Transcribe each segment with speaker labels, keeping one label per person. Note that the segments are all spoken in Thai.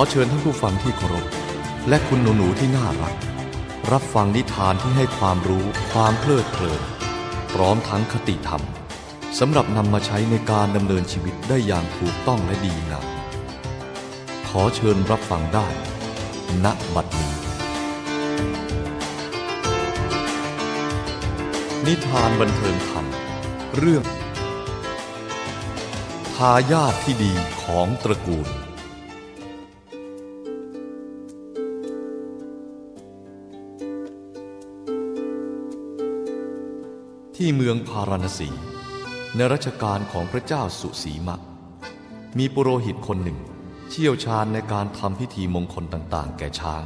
Speaker 1: อเชิญท่านผู้ฟังที่เคารพและคุณหนูหนูที่น่ารัก รับฟังนิทานที่ให้ความรู้ความเพลิดเพลิน พร้อมทั้งคติธรรมสำหรับนำมาใช้ในการดำเนินชีวิตได้อย่างถูกต้องและดีงามขอเชิญรับฟังได้ ณบัดนี้ นิทานบันเทิงธรรม เรื่องทายาทที่ดีของตระกูล ที่เมืองพาราณสี ในรัชกาลของพระเจ้าสุสีมะ มีปุโรหิตคนหนึ่ง เชี่ยวชาญในการทำพิธีมงคลต่างๆ แก่ช้าง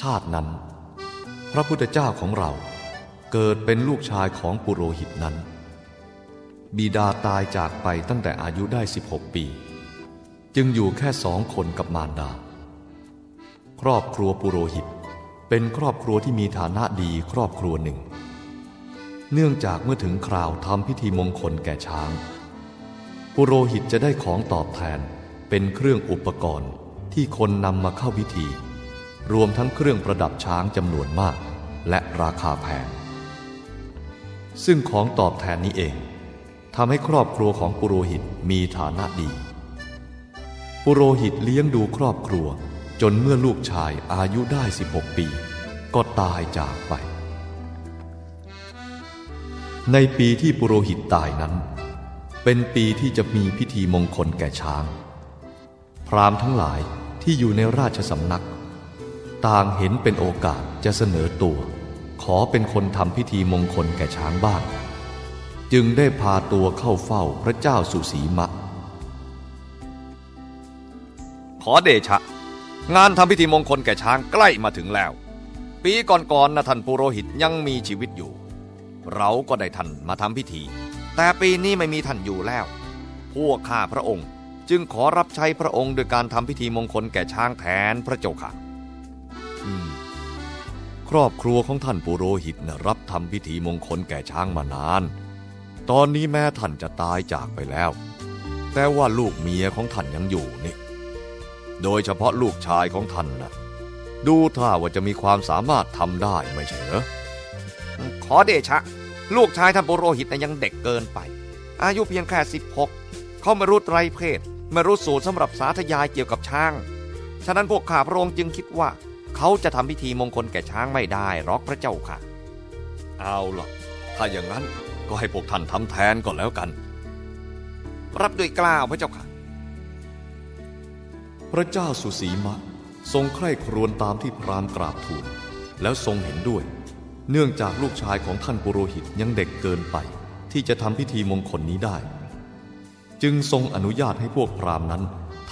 Speaker 1: ชาตินั้น พระพุทธเจ้าของเราเกิดเป็นลูกชายของปุโรหิตนั้น บิดาตายจากไปตั้งแต่อายุได้ 16 ปี จึงอยู่แค่สองคนกับมารดา ครอบครัวปุโรหิตเป็นครอบครัวที่มีฐานะดีครอบครัวหนึ่ง เนื่องจากเมื่อถึงคราวทำพิธีมงคลแก่ช้าง ปุโรหิตจะได้ของตอบแทนเป็นเครื่องอุปกรณ์ที่คนนำมาเข้าพิธี รวมทั้งเครื่องประดับช้างจำนวนมาก และราคาแพง ซึ่งของตอบแทนนี้เองทำให้ครอบครัวของปุโรหิตมีฐานะดี ปุโรหิตเลี้ยงดูครอบครัวจนเมื่อลูกชายอายุได้ 16 ปี ก็ตายจากไป ในปีที่ปุโรหิตตายนั้น เป็นปีที่จะมีพิธีมงคลแก่ช้าง พราหมณ์ทั้งหลายที่อยู่ในราชสำนัก ต่างเห็นเป็นโอกาสจะเสนอตัว ขอเป็นคนทำพิธีมงคลแก่ช้างบ้าง จึงได้พาตัวเข้าเฝ้าพระเจ้าสุสีมะ
Speaker 2: ขอเดชะ งานทำพิธีมงคลแก่ช้างใกล้มาถึงแล้ว ปีก่อนๆนะท่านปุโรหิตยังมีชีวิตอยู่ เราก็ได้ท่านมาทำพิธี แต่ปีนี้ไม่มีท่านอยู่แล้ว พวกข้าพระองค์จึงขอรับใช้พระองค์โดยการทำพิธีมงคลแก่ช้างแทนพระเจ้าค่ะ
Speaker 1: ครอบครัวของท่านปุโรหิตนะรับทำพิธีมงคลแก่ช้างมานาน ตอนนี้แม่ท่านจะตายจากไปแล้ว แต่ว่าลูกเมียของท่านยังอยู่นี่ โดยเฉพาะลูกชายของท่านนะดูท่าว่าจะมีความสามารถทำได้ไม่ใช่เหรอ
Speaker 2: ขอเดชะ ลูกชายท่านปุโรหิตนะยังเด็กเกินไป อายุเพียงแค่16 เขาไม่รู้ไตรเพศไม่รู้สูตรสำหรับสาธยายเกี่ยวกับช้าง ฉะนั้นพวกข้าพระองค์จึงคิดว่า เขาจะทำพิธีมงคลแก่ช้างไม่ได้หรอกพระเจ้าค่ะ
Speaker 1: เอาล่ะ ถ้าอย่างนั้นก็ให้พวกท่านทำแทนก่อนแล้วกัน
Speaker 2: รับด้วยกล้าวพระเจ้าค่ะ
Speaker 1: พระเจ้าสุสีมะ ทรงใคร่ครวญตามที่พราหมณ์กราบทูลแล้วทรงเห็นด้วย เนื่องจากลูกชายของท่านปุโรหิตยังเด็กเกินไป ที่จะทำพิธีมงคลนี้ได้ จึงทรงอนุญาตให้พวกพราหมณ์นั้น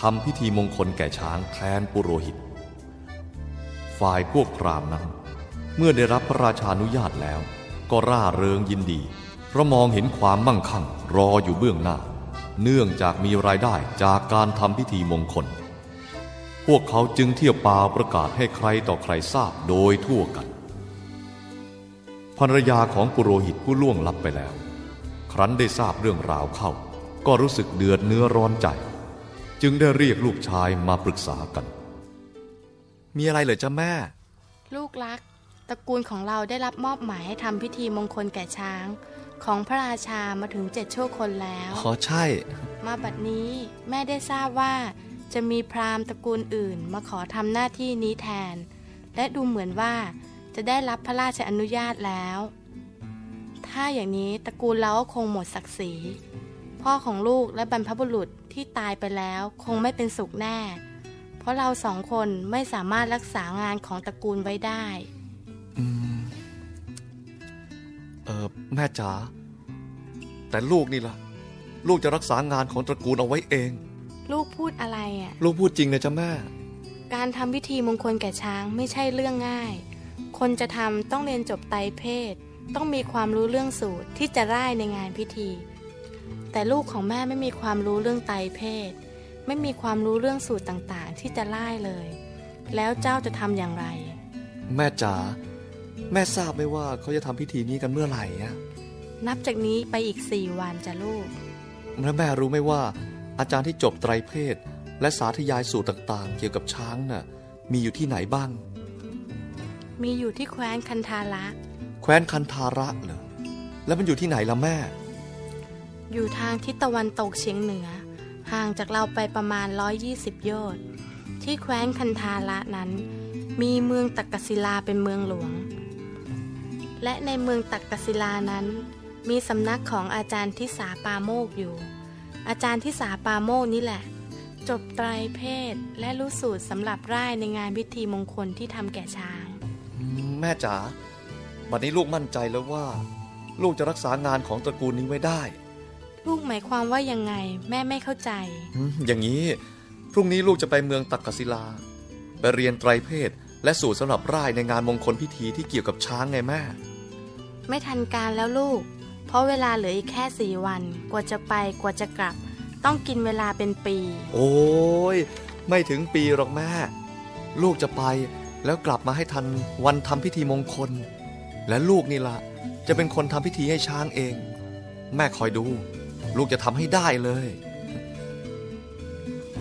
Speaker 1: ทำพิธีมงคลแก่ช้างแทนปุโรหิต ฝ่ายพวกพราหมณ์นั้น เมื่อได้รับพระราชานุญาตแล้ว ก็ร่าเริงยินดี เพราะมองเห็นความมั่งคั่งรออยู่เบื้องหน้า เนื่องจากมีรายได้จากการทำพิธีมงคล พวกเขาจึงเที่ยวปาประกาศให้ใครต่อใครทราบโดยทั่วกัน ภรรยาของปุโรหิตผู้ล่วงลับไปแล้ว ครั้นได้ทราบเรื่องราวเข้า ก็รู้สึกเดือดเนื้อร้อนใจ จึงได้เรียกลูกชายมาปรึกษากัน
Speaker 2: มีอะไรเหรอจ้าแม่
Speaker 3: ลูกรัก ตระกูลของเราได้รับมอบหมายให้ทำพิธีมงคลแก่ช้าง ของพระราชามาถึงเจ็ดชั่วคนแล้ว
Speaker 2: ขอใช่
Speaker 3: มาบัดนี้แม่ได้ทราบว่าจะมีพราหมณ์ตระกูลอื่นมาขอทำหน้าที่นี้แทน และดูเหมือนว่า จะได้รับพระราชอนุญาตแล้ว ถ้าอย่างนี้ตระกูลเราก็คงหมดศักดิ์ศรี พ่อของลูกและบรรพบุรุษที่ตายไปแล้วคงไม่เป็นสุขแน่ เพราะเราสองคนไม่สามารถรักษางานของตระกูลไว้ได้
Speaker 1: อืมเออแม่จ๋าแต่ลูกนี่ล่ะ ลูกจะรักษางานของตระกูลเอาไว้เอง
Speaker 3: ลูกพูดอะไรอะ
Speaker 1: ลูกพูดจริงนะจ๊ะแม่
Speaker 3: การทำพิธีมงคลแก่ช้างไม่ใช่เรื่องง่าย คนจะทำต้องเรียนจบไตรเพศ ต้องมีความรู้เรื่องสูตรที่จะร่ายในงานพิธี แต่ลูกของแม่ไม่มีความรู้เรื่องไตรเพศ ไม่มีความรู้เรื่องสูตรต่างๆ ที่จะร่ายเลย แล้วเจ้าจะทำอย่างไร
Speaker 1: แม่จ๋าแม่ทราบไหมว่าเขาจะทำพิธีนี้กันเมื่อไหร่อะ
Speaker 3: นับจากนี้ไปอีกสี่วันจะลูก
Speaker 1: และแม่รู้ไหมว่า อาจารย์ที่จบไตรเพศ และสาธยายสูตรต่างๆ เกี่ยวกับช้างน่ะมีอยู่ที่ไหนบ้าง
Speaker 3: มีอยู่ที่แคว้นคันธาระ
Speaker 1: แคว้นคันธาระเหรอ แล้วมันอยู่ที่ไหนล่ะแม่
Speaker 3: อยู่ทางทิศตะวันตกเฉียงเหนือ ห่างจากเราไปประมาณ 120 โยชน์ ที่แคว้นคันธาระนั้น มีเมืองตักกศิลาเป็นเมืองหลวง และในเมืองตักกศิลานั้น มีสำนักของอาจารย์ทิสาปาโมกอยู่ อาจารย์ทิสาปาโมกนี่แหละจบไตรเพศและรู้สูตรสำหรับร่ายในงานพิธีมงคลที่ทำแก่ช้าง
Speaker 1: แม่จ๋าบัดนี้ลูกมั่นใจแล้วว่า ลูกจะรักษางานของตระกูลนี้ไว้ได้
Speaker 3: ลูกหมายความว่ายังไง แม่ไม่เข้าใจ
Speaker 1: อืมอย่างนี้ พรุ่งนี้ลูกจะไปเมืองตักกศิลา ไปเรียนไตรเพศ และสูตรสำหรับร่ายในงานมงคลพิธีที่เกี่ยวกับช้างไงแม่
Speaker 3: ไม่ทันการแล้วลูก เพราะเวลาเหลืออีกแค่สี่วัน กว่าจะไปกว่าจะกลับ ต้องกินเวลาเป็นปี
Speaker 1: โอ้ยไม่ถึงปีหรอกแม่ ลูกจะไป แล้วกลับมาให้ทันวันทำพิธีมงคล และลูกนี่ละจะเป็นคนทำพิธีให้ช้างเอง แม่คอยดู ลูกจะทำให้ได้เลย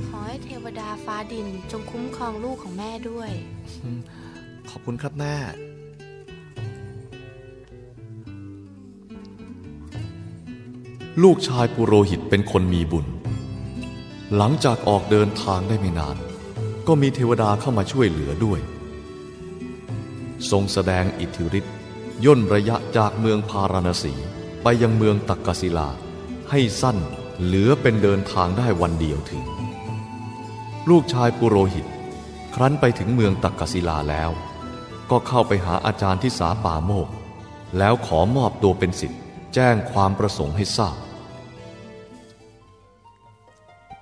Speaker 3: ขอให้เทวดาฟ้าดินจงคุ้มครองลูกของแม่ด้วย
Speaker 1: ขอบคุณครับแม่ ลูกชายปุโรหิตเป็นคนมีบุญ หลังจากออกเดินทางได้ไม่นาน ก็มีเทวดาเข้ามาช่วยเหลือด้วย ทรงแสดงอิทธิฤทธิ์ย่นระยะจากเมืองพาราณสีไปยังเมืองตักกศิลา ให้สั้นเหลือเป็นเดินทางได้วันเดียวถึง ลูกชายปุโรหิต ครั้นไปถึงเมืองตักกศิลาแล้ว ก็เข้าไปหาอาจารย์ที่สาป่าโมก แล้วขอมอบตัวเป็นสิทธิ์แจ้งความประสงค์ให้ทราบ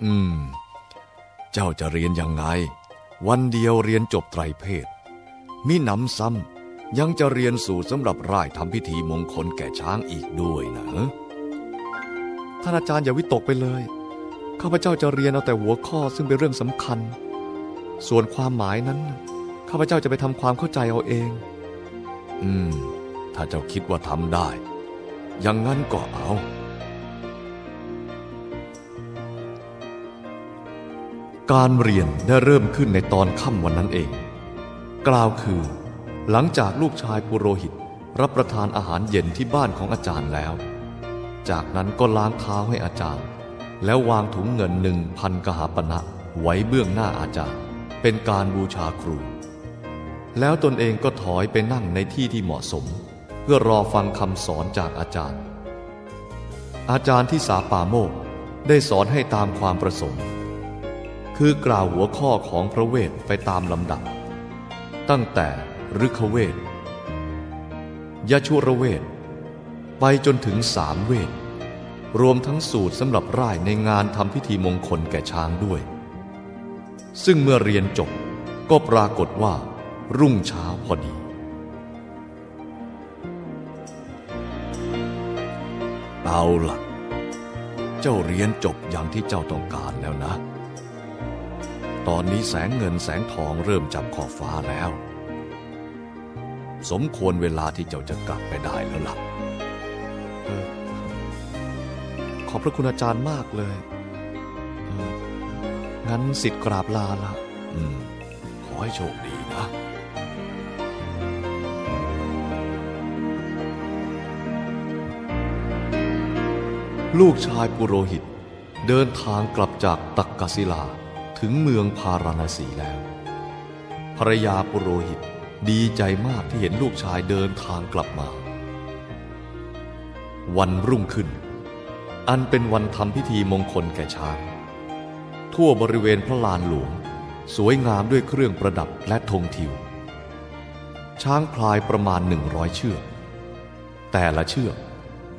Speaker 1: อืม เจ้าจะเรียนยังไง วันเดียวเรียนจบไตรเพศ มิหนำซ้ำยังจะเรียนสูตรสำหรับร่ายทำพิธีมงคลแก่ช้างอีกด้วยนะท่านอาจารย์อย่าวิตกไปเลย ข้าพเจ้าจะเรียนเอาแต่หัวข้อซึ่งเป็นเรื่องสำคัญ ส่วนความหมายนั้น ข้าพเจ้าจะไปทำความเข้าใจเอาเอง อืม ถ้าเจ้าคิดว่าทำได้ อย่างนั้นก็เอา การเรียนได้เริ่มขึ้นในตอนค่ำวันนั้นเอง กล่าวคือ หลังจากลูกชายปุโรหิตรับประทานอาหารเย็นที่บ้านของอาจารย์แล้ว จากนั้นก็ล้างเท้าให้อาจารย์ แล้ววางถุงเงินหนึ่งพันกหาปณะไว้เบื้องหน้าอาจารย์ เป็นการบูชาครู แล้วตนเองก็ถอยไปนั่งในที่ที่เหมาะสม เพื่อรอฟังคำสอนจากอาจารย์ อาจารย์ที่สาป่าโมกได้สอนให้ตามความประสงค์ คือกล่าวหัวข้อของพระเวทไปตามลำดับ ตั้งแต่ฤกขเวทยชุระเวท ไปจนถึงสามเวท รวมทั้งสูตรสำหรับร่ายในงานทำพิธีมงคลแก่ช้างด้วย ซึ่งเมื่อเรียนจบก็ปรากฏว่า รุ่งเช้าพอดี เอาล่ะ เจ้าเรียนจบอย่างที่เจ้าต้องการแล้วนะ ตอนนี้แสงเงินแสงทองเริ่มจับขอบฟ้าแล้ว สมควรเวลาที่เจ้าจะกลับไปได้แล้วล่ะขอบพระคุณอาจารย์มากเลย งั้นสิทธิ์กราบลาละอืม ขอให้โชคดีนะลูกชายปุโรหิต เดินทางกลับจากตักกศิลา ถึงเมืองพาราณสีแล้ว ภรยาปุโรหิตดีใจมากที่เห็นลูกชายเดินทางกลับมา วันรุ่งขึ้น อันเป็นวันทำพิธีมงคลแก่ช้าง ทั่วบริเวณพระลานหลวง สวยงามด้วยเครื่องประดับและธงทิว ช้างพลายประมาณหนึ่งร้อยเชือก แต่ละเชือก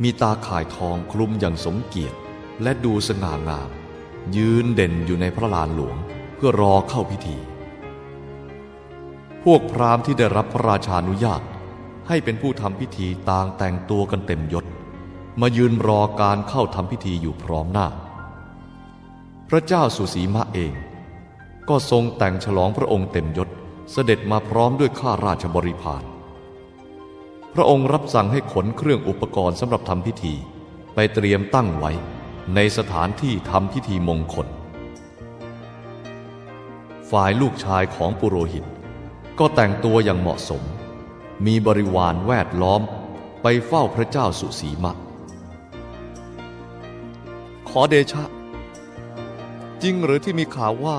Speaker 1: มีตาข่ายทองคลุมอย่างสมเกียรติและดูสง่างาม ยืนเด่นอยู่ในพระลานหลวงเพื่อรอเข้าพิธี พวกพราหมณ์ที่ได้รับพระราชานุญาต ให้เป็นผู้ทำพิธีต่างแต่งตัวกันเต็มยศ มายืนรอการเข้าทำพิธีอยู่พร้อมหน้า พระเจ้าสุสีมะเอง ก็ทรงแต่งฉลองพระองค์เต็มยศเสด็จมาพร้อมด้วยข้าราชบริพารพระองค์รับสั่งให้ขนเครื่องอุปกรณ์สำหรับทำพิธีไปเตรียมตั้งไว้ ในสถานที่ทำพิธีมงคล ฝ่ายลูกชายของปุโรหิต ก็แต่งตัวอย่างเหมาะสม มีบริวารแวดล้อมไปเฝ้าพระเจ้าสุสีมะ
Speaker 2: ขอเดชะ จริงหรือที่มีข่าวว่า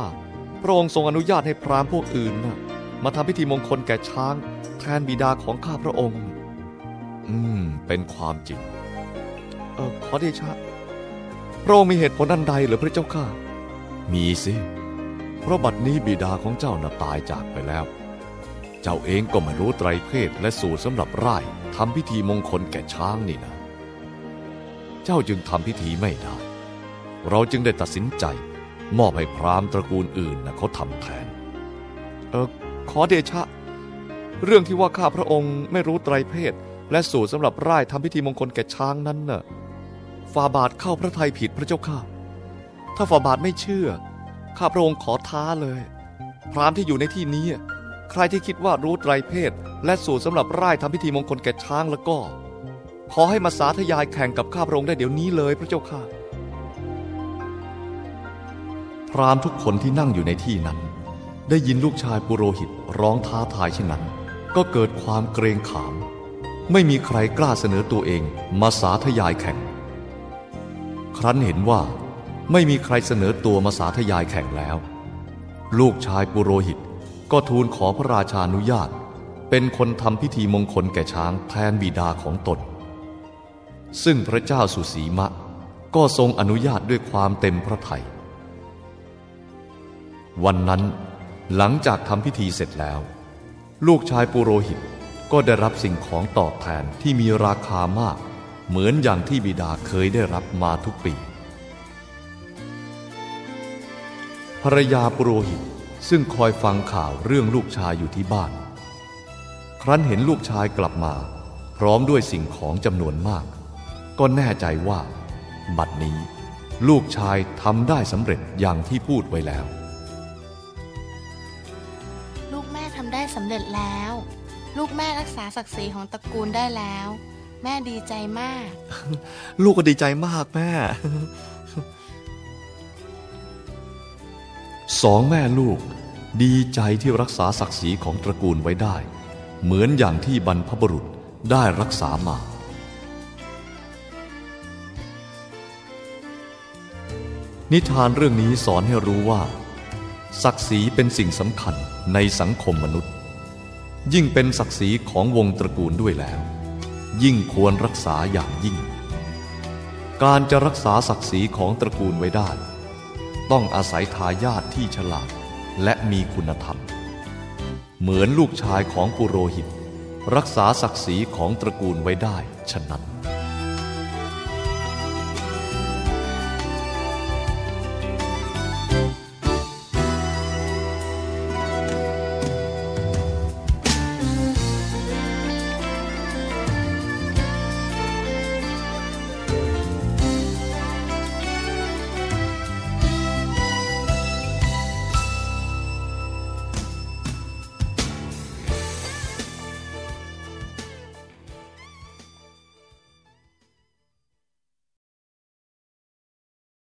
Speaker 2: พระองค์ทรงอนุญาตให้พราหมณ์พวกอื่นนะมาทำพิธีมงคลแก่ช้างแทนบิดาของข้าพระองค์
Speaker 1: อืม เป็นความจริง
Speaker 2: เออขอเดชะ พระองค์มีเหตุผลอันใดหรือพระเจ้าข้า
Speaker 1: มีสิ เพราะบัดนี้บิดาของเจ้าน่ะตายจากไปแล้ว เจ้าเองก็ไม่รู้ไตรเพศและสูตรสำหรับไร่ทำพิธีมงคลแก่ช้างนี่นะ เจ้าจึงทำพิธีไม่ได้ เราจึงได้ตัดสินใจ มอบให้พราหมณ์ตระกูลอื่นนะเขาทำแทน
Speaker 2: เออขอเดชะ เรื่องที่ว่าข้าพระองค์ไม่รู้ไตรเพศและสูตรสำหรับไร่ทำพิธีมงคลแก่ช้างนั้นน่ะ ฝ่าบาทเข้าพระทัยผิดพระเจ้าข้า ถ้าฝ่าบาทไม่เชื่อ ข้าพระองค์ขอท้าเลย พรามที่อยู่ในที่นี้ ใครที่คิดว่ารู้ไตรเพศ และสูตรสำหรับร่ายทำพิธีมงคลแก่ช้างแล้วก็ ขอให้มาสาธยายแข่งกับข้าพระองค์ได้เดี๋ยวนี้เลยพระเจ้าข้า
Speaker 1: พรามทุกคนที่นั่งอยู่ในที่นั้น ได้ยินลูกชายปุโรหิตร้องท้าทายเช่นนั้น ก็เกิดความเกรงขาม ไม่มีใครกล้าเสนอตัวเองมาสาธยายแข่ง ครั้นเห็นว่าไม่มีใครเสนอตัวมาสาธยายแข่งแล้ว ลูกชายปุโรหิตก็ทูลขอพระราชานุญาต เป็นคนทำพิธีมงคลแก่ช้างแทนบิดาของตน ซึ่งพระเจ้าสุสีมะ ก็ทรงอนุญาตด้วยความเต็มพระทัยวันนั้นหลังจากทำพิธีเสร็จแล้ว ลูกชายปุโรหิตก็ได้รับสิ่งของตอบแทนที่มีราคามาก เหมือนอย่างที่บิดาเคยได้รับมาทุกปี ภรรยาปุโรหิตซึ่งคอยฟังข่าวเรื่องลูกชายอยู่ที่บ้าน ครั้นเห็นลูกชายกลับมา พร้อมด้วยสิ่งของจำนวนมาก ก็แน่ใจว่า บัดนี้ ลูกชายทำได้สำเร็จอย่างที่พูดไว้แล้ว
Speaker 3: ลูกแม่ทำได้สำเร็จแล้ว ลูกแม่รักษาศักดิ์ศรีของตระกูลได้แล้ว แม่ดีใจมาก
Speaker 2: ลูกก็ดีใจมากแม่
Speaker 1: สองแม่ลูก ดีใจที่รักษาศักดิ์ศรีของตระกูลไว้ได้ เหมือนอย่างที่บรรพบุรุษได้รักษามานิทานเรื่องนี้สอนให้รู้ว่า ศักดิ์ศรีเป็นสิ่งสำคัญในสังคมมนุษย์ ยิ่งเป็นศักดิ์ศรีของวงตระกูลด้วยแล้ว ยิ่งควรรักษาอย่างยิ่ง การจะรักษาศักดิ์ศรีของตระกูลไว้ได้ ต้องอาศัยทายาทที่ฉลาดและมีคุณธรรม เหมือนลูกชายของปุโรหิต รักษาศักดิ์ศรีของตระกูลไว้ได้ฉะนั้น